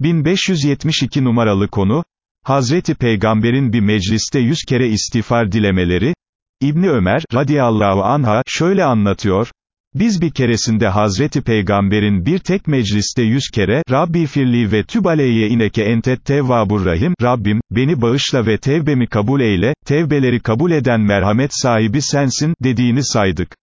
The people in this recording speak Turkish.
1572 numaralı konu, Hazreti Peygamber'in bir mecliste yüz kere istiğfar dilemeleri, İbni Ömer, radiyallahu anha, şöyle anlatıyor, biz bir keresinde Hazreti Peygamber'in bir tek mecliste yüz kere, Rabbi firli ve tübaleye ineke entet tevvabur rahim, Rabbim, beni bağışla ve tevbemi kabul eyle, tevbeleri kabul eden merhamet sahibi sensin, dediğini saydık.